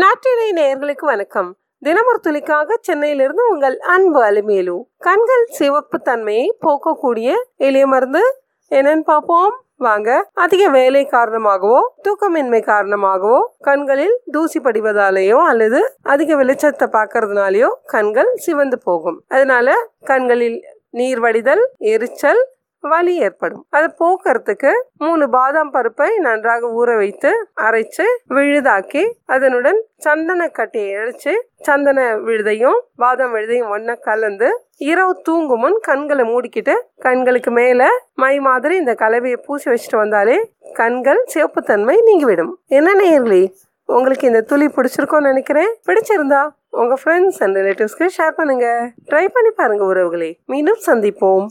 நாட்டினை நேயர்களுக்கு வணக்கம். தினமொரு துளிக்காக சென்னையிலிருந்து உங்கள் அன்பு அலுமேலு. கண்கள் சிவப்பு தன்மையை போக்கக்கூடிய எளிய மருந்து. என்னன்னு பார்ப்போம். வாங்க. அதிக வேலை காரணமாகவோ தூக்கமின்மை காரணமாகவோ கண்களில் தூசி படிவதாலேயோ அல்லது அதிக வெளிச்சத்தை பார்க்கறதுனாலயோ கண்கள் சிவந்து போகும். அதனால கண்களில் நீர் வடிதல் எரிச்சல் வலி ஏற்படும். அதை போக்குறதுக்கு மூணு பாதாம் பருப்பை நன்றாக ஊற வைத்து அரைச்சு விழுதாக்கி அதனுடன் சந்தன கட்டியை இழைச்சு சந்தன விழுதையும் பாதாம் விழுதையும் ஒன்னா கலந்து இரவு தூங்கும் முன் கண்களை மூடிக்கிட்டு கண்களுக்கு மேல மை மாதிரி இந்த கலவையை பூசி வச்சுட்டு வந்தாலே கண்கள் சிவப்புத்தன்மை நீங்கிவிடும். என்ன நேர்லி உங்களுக்கு இந்த துளி பிடிச்சிருக்கோன்னு நினைக்கிறேன். பிடிச்சிருந்தா உங்க ஃப்ரெண்ட்ஸ் அண்ட் ரிலேட்டிவ்ஸ்க்கு ஷேர் பண்ணுங்க. ட்ரை பண்ணி பாருங்க உறவுகளே. மீண்டும் சந்திப்போம்.